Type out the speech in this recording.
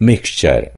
mixture.